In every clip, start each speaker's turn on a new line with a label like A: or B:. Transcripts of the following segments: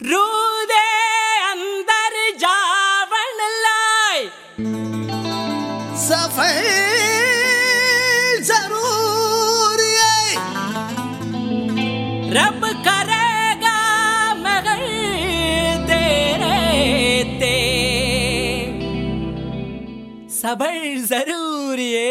A: ರೂದೆ ಅಂದರ ಜಾವಣಲಾಯ್ ಸಫಲ್ ಜರೂರಿ ರಬ್ ಕರೆಗಾ ಮಗಲ್ ತೇರೆ ತೇ ಸಬಲ್ ಜರೂರಿಯೇ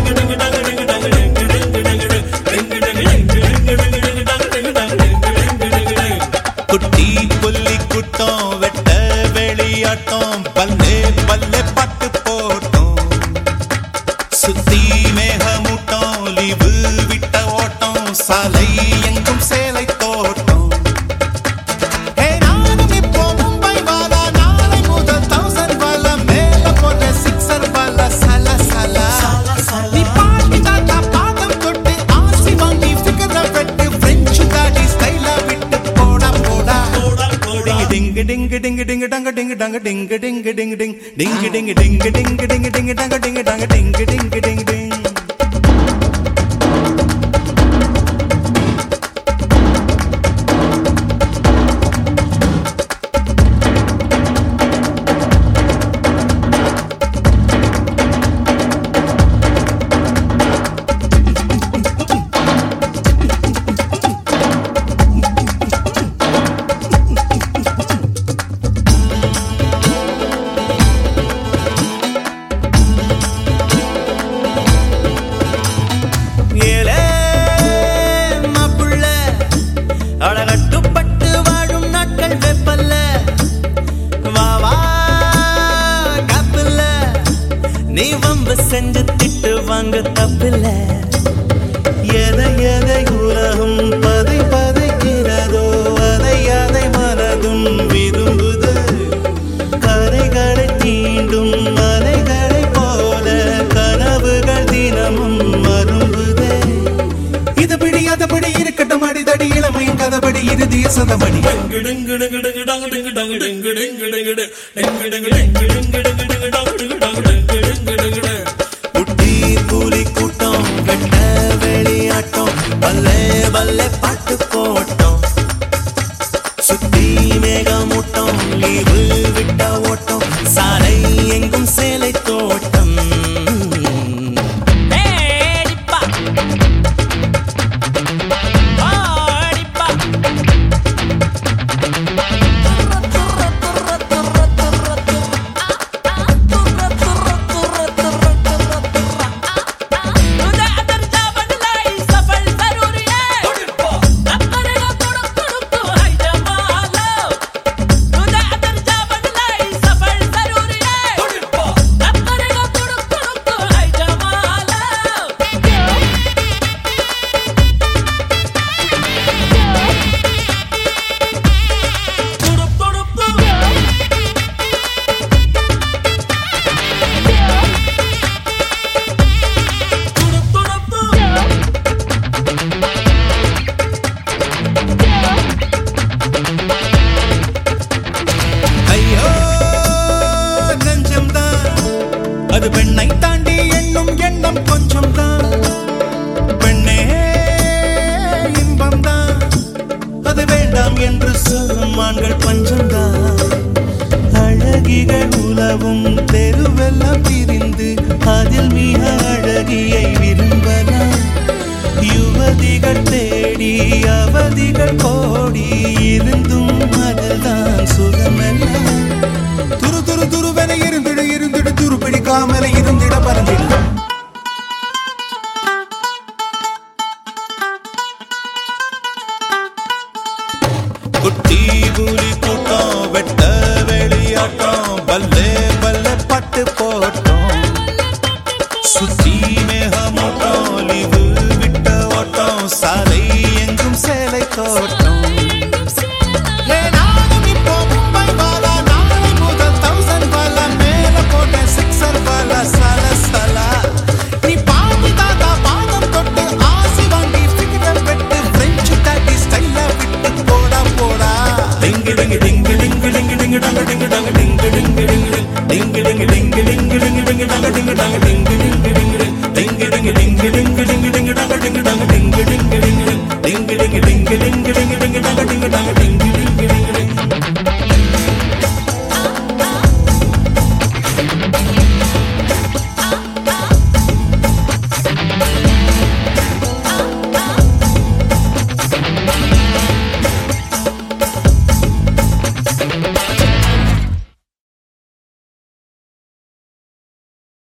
A: gato டிங்கு டிங்கு டங்க டிங்கு டங்க டிங்கு டிங்கு டிங்கு டிங் டிங்கு டிங்கு டிங்கு டிங்கு டிங்கு டிங்கு டங்க டிங்கு டங்க
B: அழகட்டுப்பட்டு வாழும் நாட்கள் வெப்பல்ல. வா காப்பில்ல. நீ வம்பு செஞ்சு திட்டு வாங்க தப்பில்ல. எதை எதை உலகம் பதை பதைக்கிறதோ அதை அதை சதபடி குட்டி கூலி கூட்டம் வெட்ட வெளியாட்டம் பல்லே பல்லே பாட்டு போட்டோம் சுத்தி மேகமூட்டம் லீவு விட்ட ஓட்டம் சாலை எங்கும் சேலை தோட்டம்.
A: தெருவெல்லாம் பிரிந்து அதில் மிக அழகியை விரும்பலாம். யுவதிகள் தேடி அவதிகள் கோடி இருந்தும் அதுதான் சுகமெல்லாம் துரு துரு துருவென இருந்திட இருந்திட துரு பிடிக்காமல இருந்திட பறந்திட குட்டி புலி கூட்டம் வெட்ட வெளியாட்டம் பல்லே ding ding ding